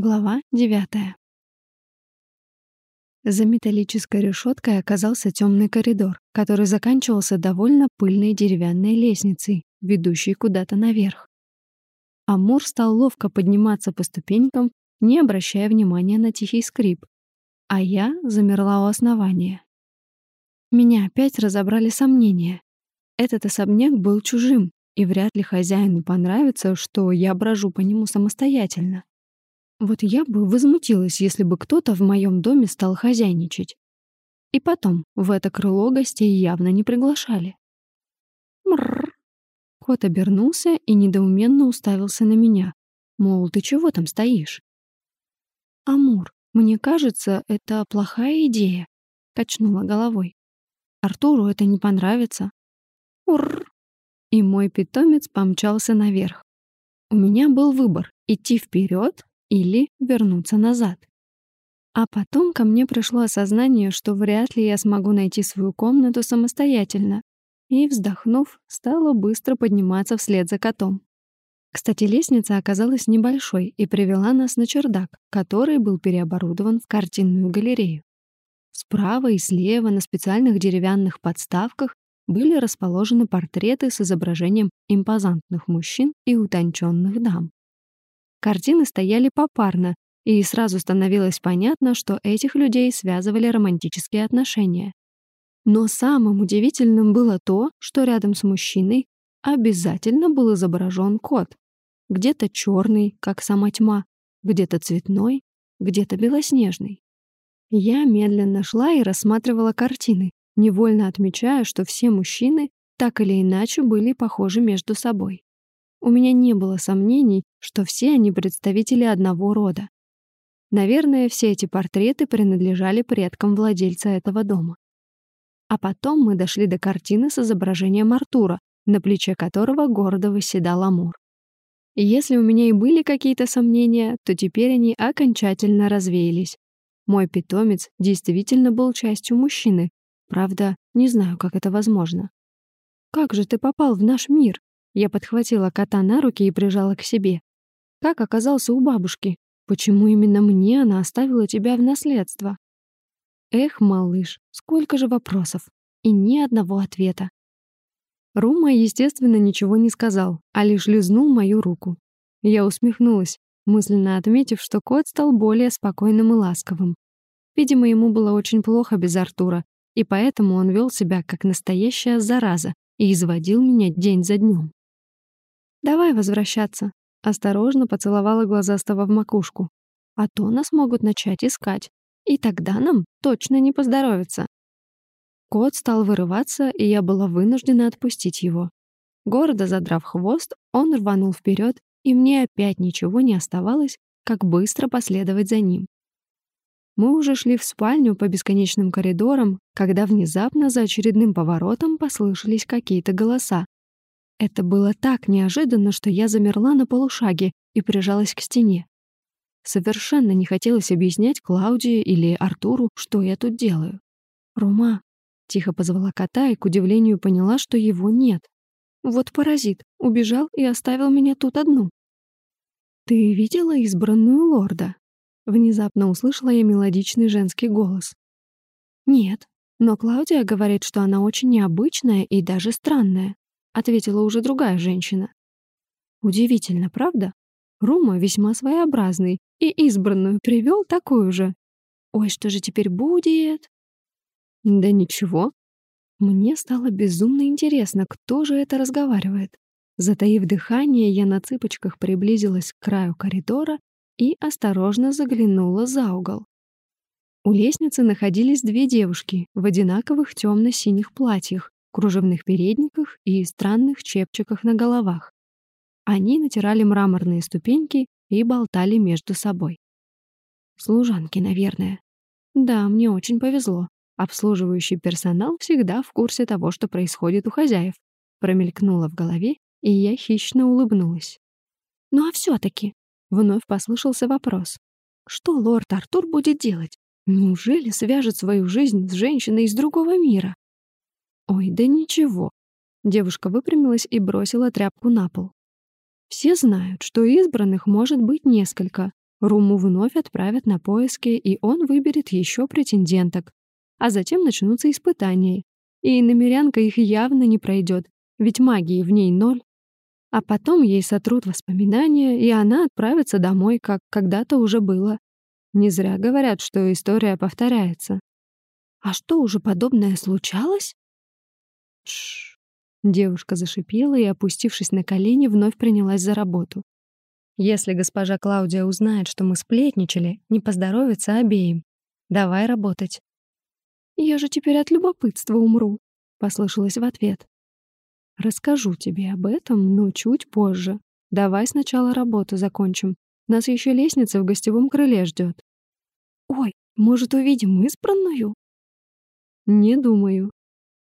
Глава девятая. За металлической решеткой оказался темный коридор, который заканчивался довольно пыльной деревянной лестницей, ведущей куда-то наверх. Амур стал ловко подниматься по ступенькам, не обращая внимания на тихий скрип, а я замерла у основания. Меня опять разобрали сомнения. Этот особняк был чужим, и вряд ли хозяину понравится, что я брожу по нему самостоятельно. Вот я бы возмутилась, если бы кто-то в моем доме стал хозяйничать. И потом, в это крыло гостей явно не приглашали. Мрррр. Кот обернулся и недоуменно уставился на меня. Мол, ты чего там стоишь? Амур, мне кажется, это плохая идея, качнула головой. Артуру это не понравится. Урр. И мой питомец помчался наверх. У меня был выбор — идти вперед или вернуться назад. А потом ко мне пришло осознание, что вряд ли я смогу найти свою комнату самостоятельно, и, вздохнув, стала быстро подниматься вслед за котом. Кстати, лестница оказалась небольшой и привела нас на чердак, который был переоборудован в картинную галерею. Справа и слева на специальных деревянных подставках были расположены портреты с изображением импозантных мужчин и утонченных дам. Картины стояли попарно, и сразу становилось понятно, что этих людей связывали романтические отношения. Но самым удивительным было то, что рядом с мужчиной обязательно был изображен кот. Где-то черный, как сама тьма, где-то цветной, где-то белоснежный. Я медленно шла и рассматривала картины, невольно отмечая, что все мужчины так или иначе были похожи между собой. У меня не было сомнений, что все они представители одного рода. Наверное, все эти портреты принадлежали предкам владельца этого дома. А потом мы дошли до картины с изображением Артура, на плече которого гордо восседал Амур. Если у меня и были какие-то сомнения, то теперь они окончательно развеялись. Мой питомец действительно был частью мужчины. Правда, не знаю, как это возможно. «Как же ты попал в наш мир?» Я подхватила кота на руки и прижала к себе. «Как оказался у бабушки? Почему именно мне она оставила тебя в наследство?» Эх, малыш, сколько же вопросов и ни одного ответа. Рума, естественно, ничего не сказал, а лишь лизнул мою руку. Я усмехнулась, мысленно отметив, что кот стал более спокойным и ласковым. Видимо, ему было очень плохо без Артура, и поэтому он вел себя как настоящая зараза и изводил меня день за днем. «Давай возвращаться», — осторожно поцеловала глазастого в макушку. «А то нас могут начать искать, и тогда нам точно не поздоровится». Кот стал вырываться, и я была вынуждена отпустить его. Гордо задрав хвост, он рванул вперед, и мне опять ничего не оставалось, как быстро последовать за ним. Мы уже шли в спальню по бесконечным коридорам, когда внезапно за очередным поворотом послышались какие-то голоса. Это было так неожиданно, что я замерла на полушаге и прижалась к стене. Совершенно не хотелось объяснять Клаудии или Артуру, что я тут делаю. «Рума», — тихо позвала кота и, к удивлению, поняла, что его нет. Вот паразит, убежал и оставил меня тут одну. «Ты видела избранную лорда?» Внезапно услышала я мелодичный женский голос. «Нет, но Клаудия говорит, что она очень необычная и даже странная ответила уже другая женщина. Удивительно, правда? Рума весьма своеобразный и избранную привел такую же. Ой, что же теперь будет? Да ничего. Мне стало безумно интересно, кто же это разговаривает. Затаив дыхание, я на цыпочках приблизилась к краю коридора и осторожно заглянула за угол. У лестницы находились две девушки в одинаковых темно-синих платьях кружевных передниках и странных чепчиках на головах. Они натирали мраморные ступеньки и болтали между собой. Служанки, наверное. Да, мне очень повезло. Обслуживающий персонал всегда в курсе того, что происходит у хозяев. Промелькнуло в голове, и я хищно улыбнулась. Ну а все-таки, вновь послышался вопрос. Что лорд Артур будет делать? Неужели свяжет свою жизнь с женщиной из другого мира? Ой, да ничего. Девушка выпрямилась и бросила тряпку на пол. Все знают, что избранных может быть несколько, Руму вновь отправят на поиски, и он выберет еще претенденток. А затем начнутся испытания. И намерянка их явно не пройдет, ведь магии в ней ноль. А потом ей сотрут воспоминания, и она отправится домой, как когда-то уже было. Не зря говорят, что история повторяется. А что, уже подобное случалось? Тш. Девушка зашипела и, опустившись на колени, вновь принялась за работу. Если госпожа Клаудия узнает, что мы сплетничали, не поздоровится обеим. Давай работать. Я же теперь от любопытства умру, послышалось в ответ. Расскажу тебе об этом, но чуть позже. Давай сначала работу закончим. Нас еще лестница в гостевом крыле ждет. Ой, может, увидим избранную? Не думаю.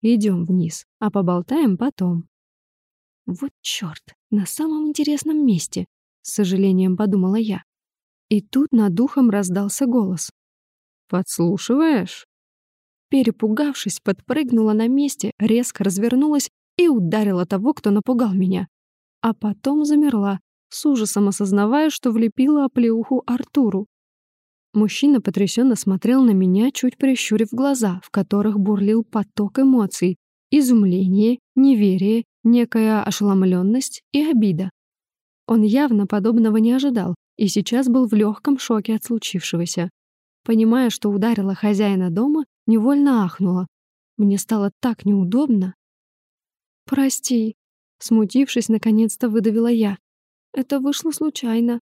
Идем вниз, а поболтаем потом. Вот чёрт, на самом интересном месте, с сожалением подумала я. И тут над духом раздался голос. «Подслушиваешь?» Перепугавшись, подпрыгнула на месте, резко развернулась и ударила того, кто напугал меня. А потом замерла, с ужасом осознавая, что влепила оплеуху Артуру. Мужчина потрясенно смотрел на меня, чуть прищурив глаза, в которых бурлил поток эмоций, изумление, неверие, некая ошеломленность и обида. Он явно подобного не ожидал и сейчас был в легком шоке от случившегося. Понимая, что ударила хозяина дома, невольно ахнула. Мне стало так неудобно. «Прости», — смутившись, наконец-то выдавила я. «Это вышло случайно.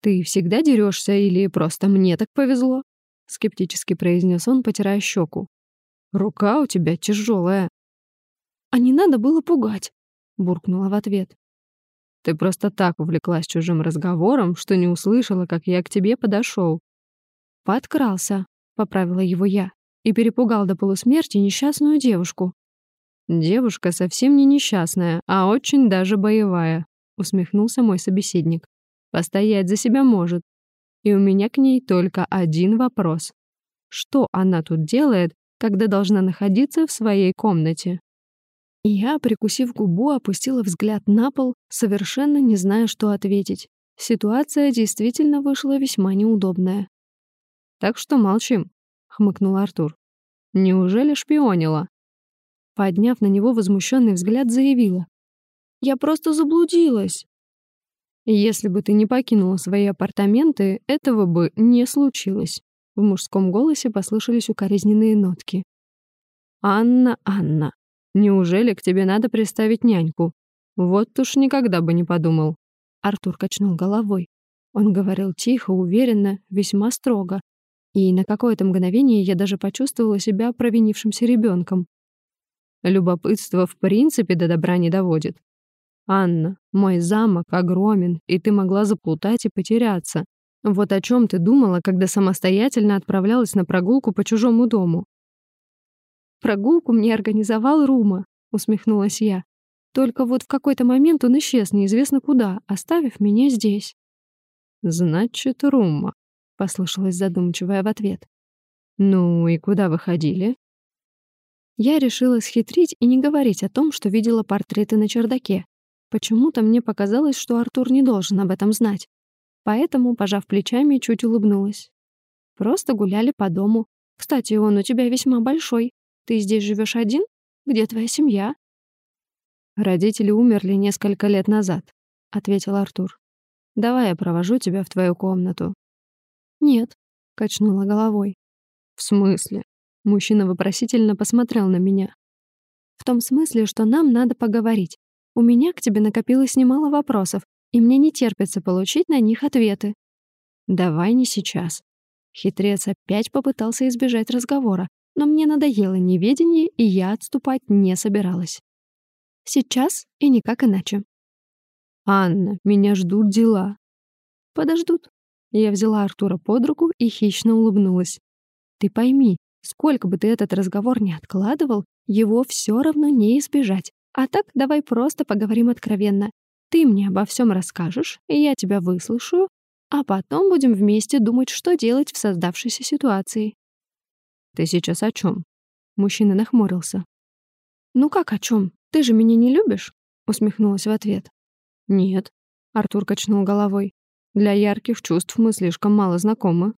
«Ты всегда дерешься или просто мне так повезло?» — скептически произнес он, потирая щеку. «Рука у тебя тяжелая». «А не надо было пугать», — буркнула в ответ. «Ты просто так увлеклась чужим разговором, что не услышала, как я к тебе подошел. «Подкрался», — поправила его я, и перепугал до полусмерти несчастную девушку. «Девушка совсем не несчастная, а очень даже боевая», — усмехнулся мой собеседник. Постоять за себя может. И у меня к ней только один вопрос. Что она тут делает, когда должна находиться в своей комнате? Я, прикусив губу, опустила взгляд на пол, совершенно не зная, что ответить. Ситуация действительно вышла весьма неудобная. «Так что молчим», — хмыкнул Артур. «Неужели шпионила?» Подняв на него возмущенный взгляд, заявила. «Я просто заблудилась. Если бы ты не покинула свои апартаменты, этого бы не случилось. В мужском голосе послышались укоризненные нотки. «Анна, Анна, неужели к тебе надо приставить няньку? Вот уж никогда бы не подумал». Артур качнул головой. Он говорил тихо, уверенно, весьма строго. И на какое-то мгновение я даже почувствовала себя провинившимся ребенком. Любопытство в принципе до добра не доводит. Анна, мой замок огромен, и ты могла заплутать и потеряться. Вот о чем ты думала, когда самостоятельно отправлялась на прогулку по чужому дому? Прогулку мне организовал Рума, усмехнулась я. Только вот в какой-то момент он исчез неизвестно куда, оставив меня здесь. Значит, Рума, послышалось задумчивое в ответ. Ну и куда вы ходили? Я решила схитрить и не говорить о том, что видела портреты на чердаке, Почему-то мне показалось, что Артур не должен об этом знать. Поэтому, пожав плечами, чуть улыбнулась. Просто гуляли по дому. Кстати, он у тебя весьма большой. Ты здесь живешь один? Где твоя семья? Родители умерли несколько лет назад, ответил Артур. Давай я провожу тебя в твою комнату. Нет, качнула головой. В смысле? Мужчина вопросительно посмотрел на меня. В том смысле, что нам надо поговорить. У меня к тебе накопилось немало вопросов, и мне не терпится получить на них ответы. Давай не сейчас. Хитрец опять попытался избежать разговора, но мне надоело неведение, и я отступать не собиралась. Сейчас и никак иначе. «Анна, меня ждут дела». «Подождут». Я взяла Артура под руку и хищно улыбнулась. «Ты пойми, сколько бы ты этот разговор не откладывал, его все равно не избежать. А так давай просто поговорим откровенно. Ты мне обо всем расскажешь, и я тебя выслушаю, а потом будем вместе думать, что делать в создавшейся ситуации. Ты сейчас о чем? Мужчина нахмурился. Ну как о чем? Ты же меня не любишь? Усмехнулась в ответ. Нет. Артур качнул головой. Для ярких чувств мы слишком мало знакомы.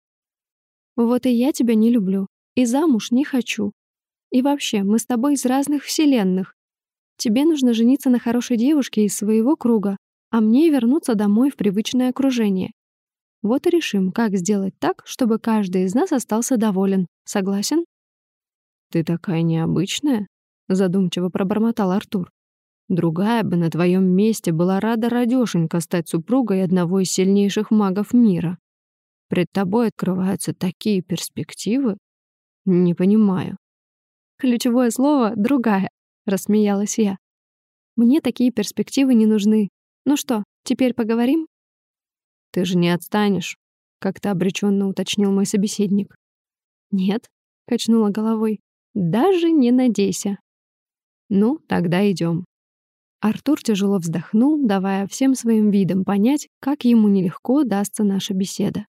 Вот и я тебя не люблю. И замуж не хочу. И вообще, мы с тобой из разных вселенных. Тебе нужно жениться на хорошей девушке из своего круга, а мне вернуться домой в привычное окружение. Вот и решим, как сделать так, чтобы каждый из нас остался доволен. Согласен? «Ты такая необычная», — задумчиво пробормотал Артур. «Другая бы на твоем месте была рада радёшенько стать супругой одного из сильнейших магов мира. Пред тобой открываются такие перспективы. Не понимаю». «Ключевое слово — «другая», — рассмеялась я. «Мне такие перспективы не нужны. Ну что, теперь поговорим?» «Ты же не отстанешь», — как-то обреченно уточнил мой собеседник. «Нет», — качнула головой, — «даже не надейся». «Ну, тогда идем. Артур тяжело вздохнул, давая всем своим видом понять, как ему нелегко дастся наша беседа.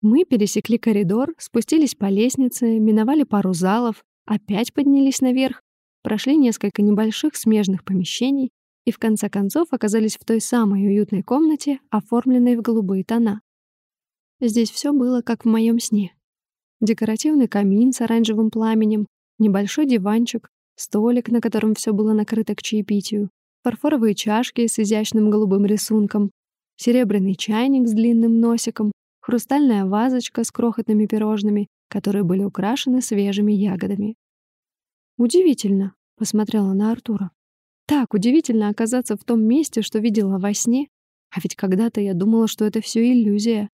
Мы пересекли коридор, спустились по лестнице, миновали пару залов, опять поднялись наверх, прошли несколько небольших смежных помещений и в конце концов оказались в той самой уютной комнате, оформленной в голубые тона. Здесь все было как в моем сне. Декоративный камин с оранжевым пламенем, небольшой диванчик, столик, на котором все было накрыто к чаепитию, фарфоровые чашки с изящным голубым рисунком, серебряный чайник с длинным носиком, хрустальная вазочка с крохотными пирожными, которые были украшены свежими ягодами. «Удивительно», — посмотрела на Артура. Так удивительно оказаться в том месте, что видела во сне. А ведь когда-то я думала, что это все иллюзия.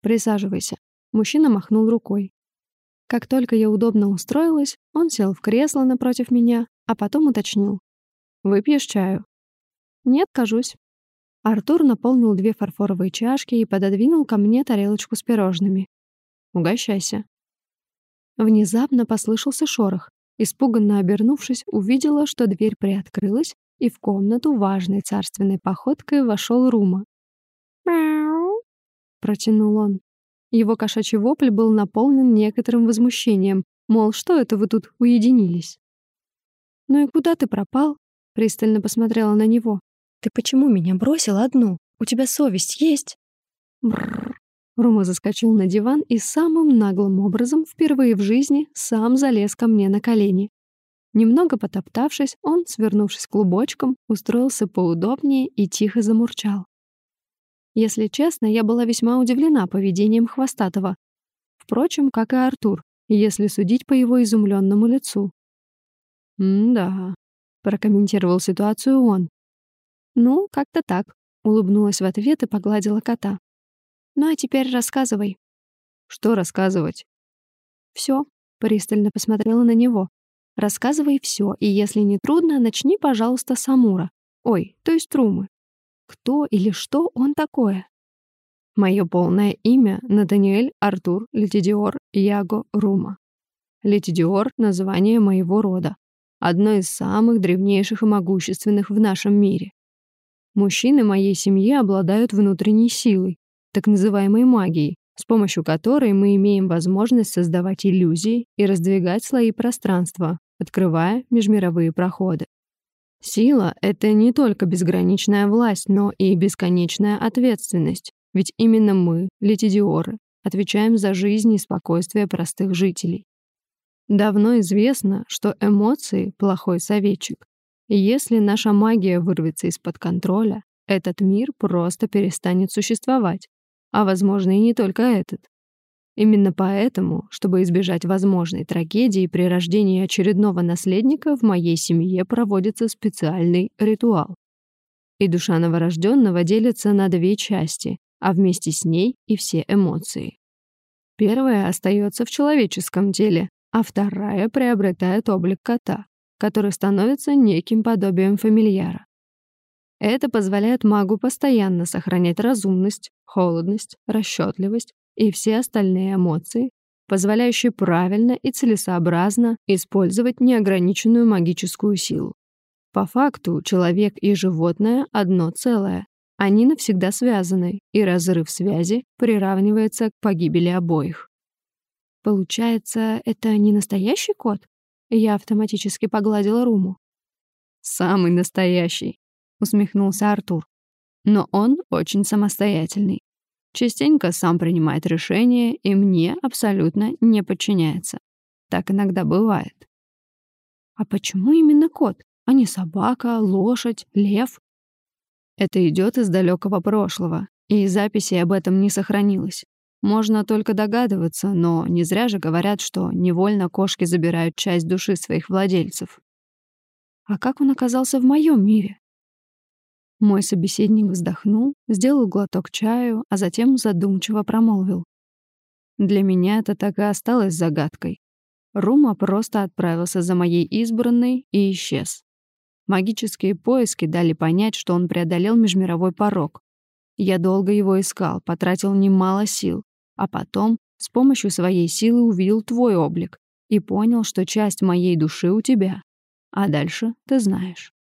Присаживайся. Мужчина махнул рукой. Как только я удобно устроилась, он сел в кресло напротив меня, а потом уточнил. «Выпьешь чаю?» «Нет, кажусь». Артур наполнил две фарфоровые чашки и пододвинул ко мне тарелочку с пирожными. «Угощайся». Внезапно послышался шорох, Испуганно обернувшись, увидела, что дверь приоткрылась, и в комнату важной царственной походкой вошел Рума. «Мяу!» — протянул он. Его кошачий вопль был наполнен некоторым возмущением, мол, что это вы тут уединились? «Ну и куда ты пропал?» — пристально посмотрела на него. «Ты почему меня бросил одну? У тебя совесть есть?» Бррр. Рома заскочил на диван и самым наглым образом впервые в жизни сам залез ко мне на колени. Немного потоптавшись, он, свернувшись клубочком, устроился поудобнее и тихо замурчал. Если честно, я была весьма удивлена поведением Хвостатого. Впрочем, как и Артур, если судить по его изумленному лицу. «М-да», — прокомментировал ситуацию он. «Ну, как-то так», — улыбнулась в ответ и погладила кота. Ну а теперь рассказывай. Что рассказывать? Все. Пристально посмотрела на него. Рассказывай все, и если не трудно, начни, пожалуйста, с Амура. Ой, то есть Трумы. Кто или что он такое? Мое полное имя — Натаниэль Артур Летидиор Яго Рума. Летидиор — название моего рода, одно из самых древнейших и могущественных в нашем мире. Мужчины моей семьи обладают внутренней силой, так называемой магией, с помощью которой мы имеем возможность создавать иллюзии и раздвигать слои пространства, открывая межмировые проходы. Сила — это не только безграничная власть, но и бесконечная ответственность, ведь именно мы, летидиоры, отвечаем за жизнь и спокойствие простых жителей. Давно известно, что эмоции — плохой советчик. И если наша магия вырвется из-под контроля, этот мир просто перестанет существовать, а, возможно, и не только этот. Именно поэтому, чтобы избежать возможной трагедии при рождении очередного наследника, в моей семье проводится специальный ритуал. И душа новорожденного делится на две части, а вместе с ней и все эмоции. Первая остается в человеческом теле, а вторая приобретает облик кота, который становится неким подобием фамильяра. Это позволяет магу постоянно сохранять разумность, холодность, расчетливость и все остальные эмоции, позволяющие правильно и целесообразно использовать неограниченную магическую силу. По факту человек и животное одно целое. Они навсегда связаны, и разрыв связи приравнивается к погибели обоих. Получается, это не настоящий кот? Я автоматически погладила Руму. Самый настоящий, усмехнулся Артур. Но он очень самостоятельный. Частенько сам принимает решения и мне абсолютно не подчиняется. Так иногда бывает. А почему именно кот, а не собака, лошадь, лев? Это идет из далекого прошлого, и записи об этом не сохранилось. Можно только догадываться, но не зря же говорят, что невольно кошки забирают часть души своих владельцев. А как он оказался в моем мире? Мой собеседник вздохнул, сделал глоток чаю, а затем задумчиво промолвил. Для меня это так и осталось загадкой. Рума просто отправился за моей избранной и исчез. Магические поиски дали понять, что он преодолел межмировой порог. Я долго его искал, потратил немало сил, а потом с помощью своей силы увидел твой облик и понял, что часть моей души у тебя. А дальше ты знаешь.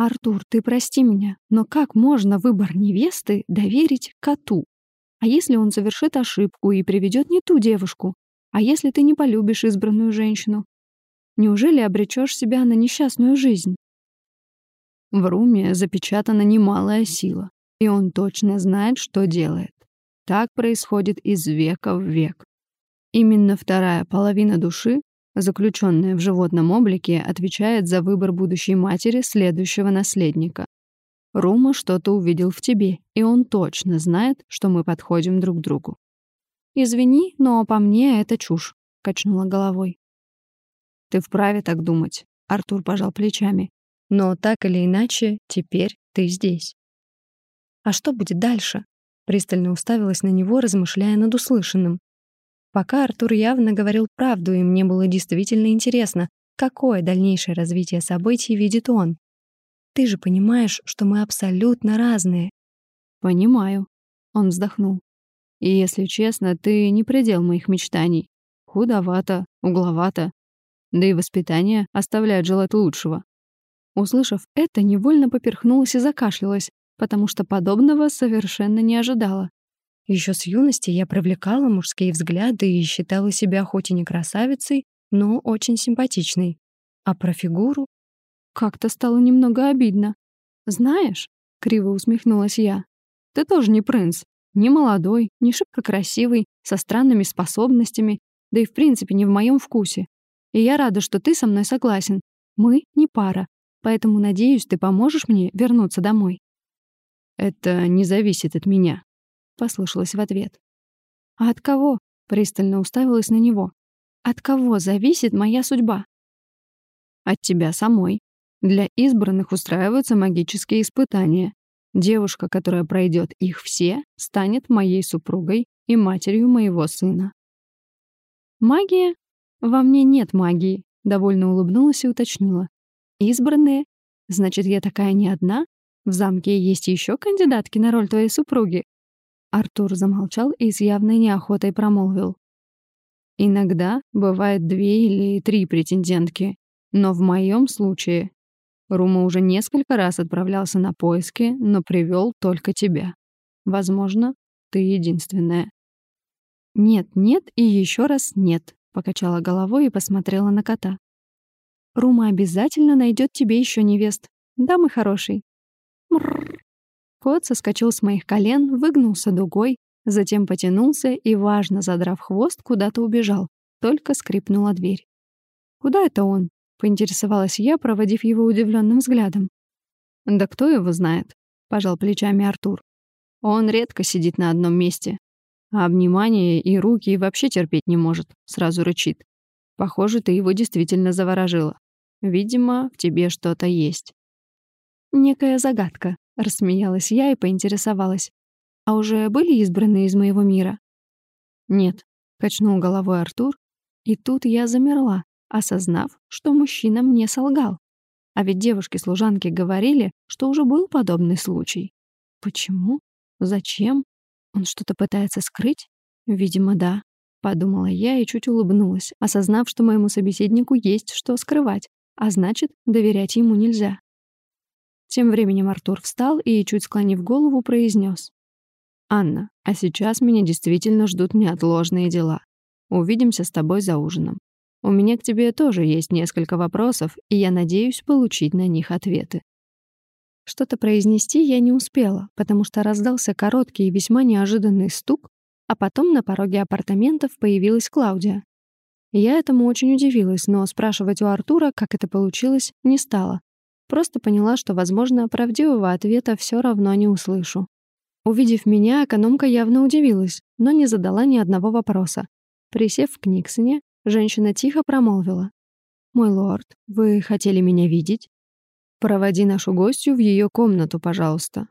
«Артур, ты прости меня, но как можно выбор невесты доверить коту? А если он совершит ошибку и приведет не ту девушку? А если ты не полюбишь избранную женщину? Неужели обречешь себя на несчастную жизнь?» В Руме запечатана немалая сила, и он точно знает, что делает. Так происходит из века в век. Именно вторая половина души заключенная в животном облике, отвечает за выбор будущей матери следующего наследника. Рума что-то увидел в тебе, и он точно знает, что мы подходим друг к другу. «Извини, но по мне это чушь», — качнула головой. «Ты вправе так думать», — Артур пожал плечами. «Но так или иначе, теперь ты здесь». «А что будет дальше?» Пристально уставилась на него, размышляя над услышанным. Пока Артур явно говорил правду, и мне было действительно интересно, какое дальнейшее развитие событий видит он. Ты же понимаешь, что мы абсолютно разные. Понимаю. Он вздохнул. И если честно, ты не предел моих мечтаний. Худовато, угловато. Да и воспитание оставляет желать лучшего. Услышав это, невольно поперхнулась и закашлялась, потому что подобного совершенно не ожидала. Еще с юности я привлекала мужские взгляды и считала себя хоть и не красавицей, но очень симпатичной. А про фигуру как-то стало немного обидно. «Знаешь», — криво усмехнулась я, — «ты тоже не принц, не молодой, не шибко красивый, со странными способностями, да и в принципе не в моем вкусе. И я рада, что ты со мной согласен. Мы не пара, поэтому, надеюсь, ты поможешь мне вернуться домой». «Это не зависит от меня», послышалось в ответ. А от кого? Пристально уставилась на него. От кого зависит моя судьба? От тебя самой. Для избранных устраиваются магические испытания. Девушка, которая пройдет их все, станет моей супругой и матерью моего сына. Магия? Во мне нет магии, довольно улыбнулась и уточнила. Избранные? Значит, я такая не одна? В замке есть еще кандидатки на роль твоей супруги? Артур замолчал и с явной неохотой промолвил. «Иногда бывает две или три претендентки, но в моем случае Рума уже несколько раз отправлялся на поиски, но привел только тебя. Возможно, ты единственная». «Нет, нет и еще раз нет», — покачала головой и посмотрела на кота. «Рума обязательно найдет тебе еще невест. Да, мой хороший». Кот соскочил с моих колен, выгнулся дугой, затем потянулся и, важно задрав хвост, куда-то убежал. Только скрипнула дверь. «Куда это он?» — поинтересовалась я, проводив его удивленным взглядом. «Да кто его знает?» — пожал плечами Артур. «Он редко сидит на одном месте. А обнимание и руки вообще терпеть не может, сразу рычит. Похоже, ты его действительно заворожила. Видимо, в тебе что-то есть». «Некая загадка», Рассмеялась я и поинтересовалась. «А уже были избраны из моего мира?» «Нет», — качнул головой Артур. И тут я замерла, осознав, что мужчина мне солгал. А ведь девушки-служанки говорили, что уже был подобный случай. Почему? Зачем? Он что-то пытается скрыть? Видимо, да. Подумала я и чуть улыбнулась, осознав, что моему собеседнику есть что скрывать, а значит, доверять ему нельзя. Тем временем Артур встал и, чуть склонив голову, произнес. «Анна, а сейчас меня действительно ждут неотложные дела. Увидимся с тобой за ужином. У меня к тебе тоже есть несколько вопросов, и я надеюсь получить на них ответы». Что-то произнести я не успела, потому что раздался короткий и весьма неожиданный стук, а потом на пороге апартаментов появилась Клаудия. Я этому очень удивилась, но спрашивать у Артура, как это получилось, не стала. Просто поняла, что, возможно, правдивого ответа все равно не услышу. Увидев меня, экономка явно удивилась, но не задала ни одного вопроса. Присев к Никсоне, женщина тихо промолвила. «Мой лорд, вы хотели меня видеть? Проводи нашу гостью в ее комнату, пожалуйста».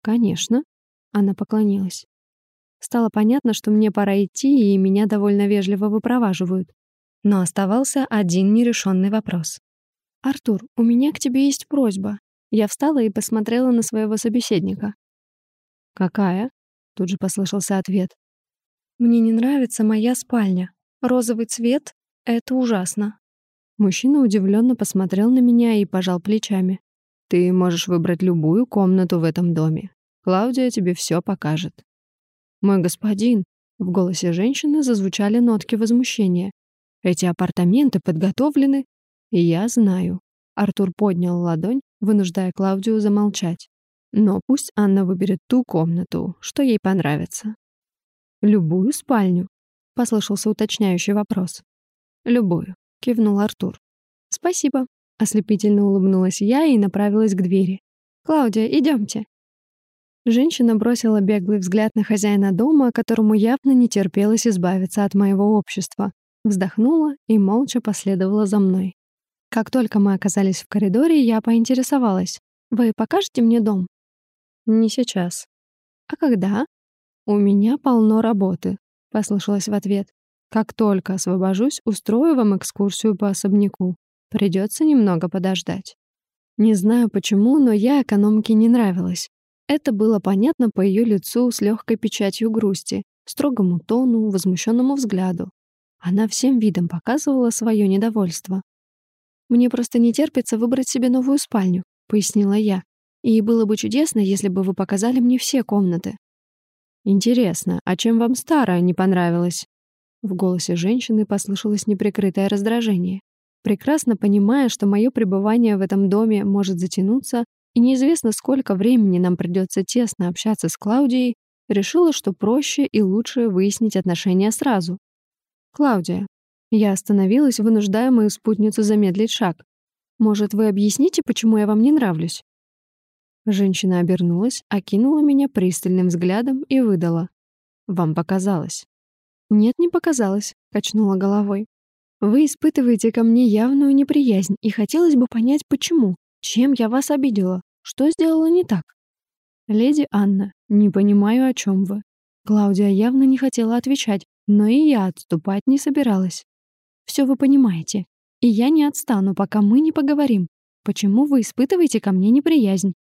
«Конечно», — она поклонилась. Стало понятно, что мне пора идти, и меня довольно вежливо выпроваживают. Но оставался один нерешенный вопрос. «Артур, у меня к тебе есть просьба». Я встала и посмотрела на своего собеседника. «Какая?» — тут же послышался ответ. «Мне не нравится моя спальня. Розовый цвет — это ужасно». Мужчина удивленно посмотрел на меня и пожал плечами. «Ты можешь выбрать любую комнату в этом доме. Клаудия тебе все покажет». «Мой господин», — в голосе женщины зазвучали нотки возмущения. «Эти апартаменты подготовлены, я знаю». Артур поднял ладонь, вынуждая Клаудию замолчать. Но пусть Анна выберет ту комнату, что ей понравится. «Любую спальню?» — послышался уточняющий вопрос. «Любую», — кивнул Артур. «Спасибо», — ослепительно улыбнулась я и направилась к двери. «Клаудия, идемте. Женщина бросила беглый взгляд на хозяина дома, которому явно не терпелось избавиться от моего общества, вздохнула и молча последовала за мной. Как только мы оказались в коридоре, я поинтересовалась. «Вы покажете мне дом?» «Не сейчас». «А когда?» «У меня полно работы», — послышалось в ответ. «Как только освобожусь, устрою вам экскурсию по особняку. Придется немного подождать». Не знаю почему, но я экономке не нравилась. Это было понятно по ее лицу с легкой печатью грусти, строгому тону, возмущенному взгляду. Она всем видом показывала свое недовольство. «Мне просто не терпится выбрать себе новую спальню», — пояснила я. «И было бы чудесно, если бы вы показали мне все комнаты». «Интересно, а чем вам старая не понравилась?» В голосе женщины послышалось неприкрытое раздражение. Прекрасно понимая, что мое пребывание в этом доме может затянуться, и неизвестно, сколько времени нам придется тесно общаться с Клаудией, решила, что проще и лучше выяснить отношения сразу. «Клаудия». Я остановилась, вынуждая мою спутницу замедлить шаг. «Может, вы объясните, почему я вам не нравлюсь?» Женщина обернулась, окинула меня пристальным взглядом и выдала. «Вам показалось». «Нет, не показалось», — качнула головой. «Вы испытываете ко мне явную неприязнь, и хотелось бы понять, почему. Чем я вас обидела? Что сделала не так? Леди Анна, не понимаю, о чем вы. Клаудия явно не хотела отвечать, но и я отступать не собиралась. Все вы понимаете. И я не отстану, пока мы не поговорим. Почему вы испытываете ко мне неприязнь?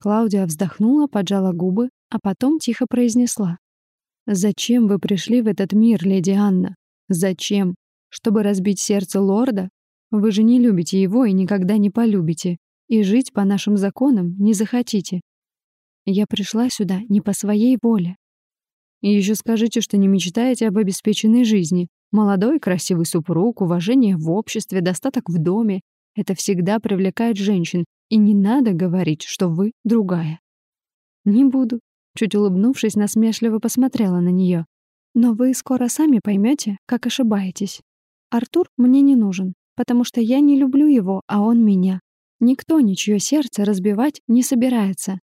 Клаудия вздохнула, поджала губы, а потом тихо произнесла. «Зачем вы пришли в этот мир, леди Анна? Зачем? Чтобы разбить сердце лорда? Вы же не любите его и никогда не полюбите и жить по нашим законам не захотите. Я пришла сюда не по своей воле. И еще скажите, что не мечтаете об обеспеченной жизни. Молодой красивый супруг, уважение в обществе, достаток в доме — это всегда привлекает женщин, и не надо говорить, что вы другая. Не буду. Чуть улыбнувшись, насмешливо посмотрела на нее. Но вы скоро сами поймете, как ошибаетесь. Артур мне не нужен, потому что я не люблю его, а он меня. Никто ничье сердце разбивать не собирается.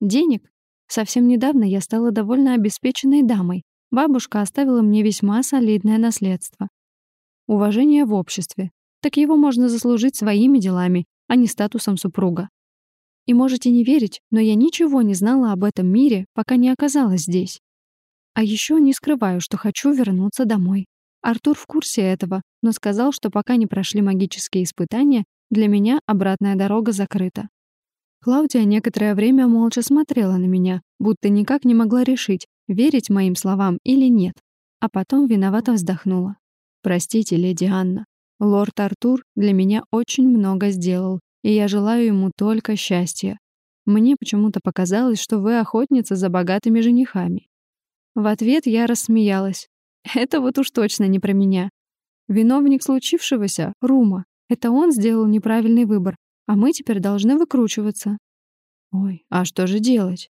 Денег? Совсем недавно я стала довольно обеспеченной дамой. Бабушка оставила мне весьма солидное наследство. Уважение в обществе. Так его можно заслужить своими делами, а не статусом супруга. И можете не верить, но я ничего не знала об этом мире, пока не оказалась здесь. А еще не скрываю, что хочу вернуться домой. Артур в курсе этого, но сказал, что пока не прошли магические испытания, для меня обратная дорога закрыта. Клаудия некоторое время молча смотрела на меня, будто никак не могла решить, верить моим словам или нет, а потом виновато вздохнула. «Простите, леди Анна, лорд Артур для меня очень много сделал, и я желаю ему только счастья. Мне почему-то показалось, что вы охотница за богатыми женихами». В ответ я рассмеялась. Это вот уж точно не про меня. Виновник случившегося — Рума. Это он сделал неправильный выбор, а мы теперь должны выкручиваться. Ой, а что же делать?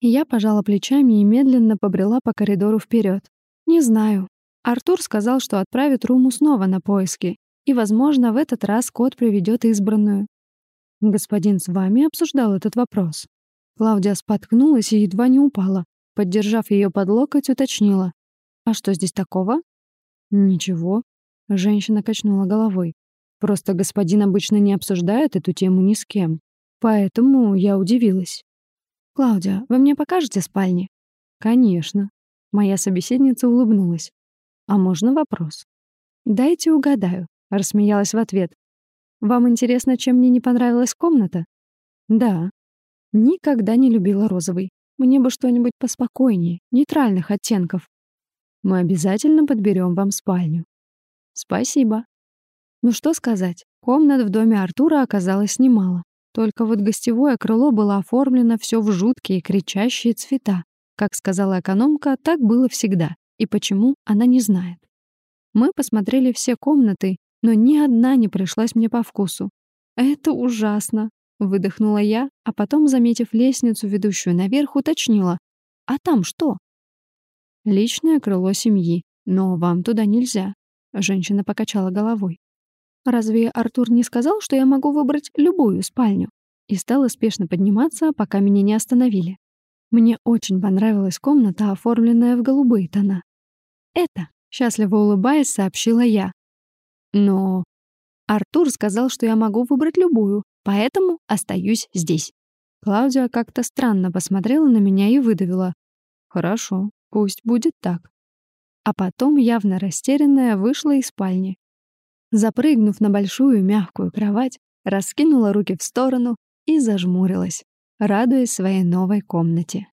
Я пожала плечами и медленно побрела по коридору вперед. Не знаю. Артур сказал, что отправит Руму снова на поиски, и, возможно, в этот раз кот приведет избранную. Господин с вами обсуждал этот вопрос. Клаудия споткнулась и едва не упала. Поддержав ее под локоть, уточнила. «А что здесь такого?» «Ничего». Женщина качнула головой. «Просто господин обычно не обсуждает эту тему ни с кем. Поэтому я удивилась. «Клаудия, вы мне покажете спальни?» «Конечно». Моя собеседница улыбнулась. «А можно вопрос?» «Дайте угадаю», — рассмеялась в ответ. «Вам интересно, чем мне не понравилась комната?» «Да». Никогда не любила розовый. Мне бы что-нибудь поспокойнее, нейтральных оттенков. Мы обязательно подберем вам спальню. Спасибо. Ну что сказать, комнат в доме Артура оказалось немало. Только вот гостевое крыло было оформлено все в жуткие кричащие цвета. Как сказала экономка, так было всегда. И почему, она не знает. Мы посмотрели все комнаты, но ни одна не пришлась мне по вкусу. «Это ужасно!» — выдохнула я, а потом, заметив лестницу, ведущую наверх, уточнила. «А там что?» «Личное крыло семьи, но вам туда нельзя», — женщина покачала головой. Разве Артур не сказал, что я могу выбрать любую спальню? И стала спешно подниматься, пока меня не остановили. Мне очень понравилась комната, оформленная в голубые тона. «Это», — счастливо улыбаясь, сообщила я. Но Артур сказал, что я могу выбрать любую, поэтому остаюсь здесь. Клаудия как-то странно посмотрела на меня и выдавила. «Хорошо, пусть будет так». А потом, явно растерянная, вышла из спальни. Запрыгнув на большую мягкую кровать, раскинула руки в сторону и зажмурилась, радуясь своей новой комнате.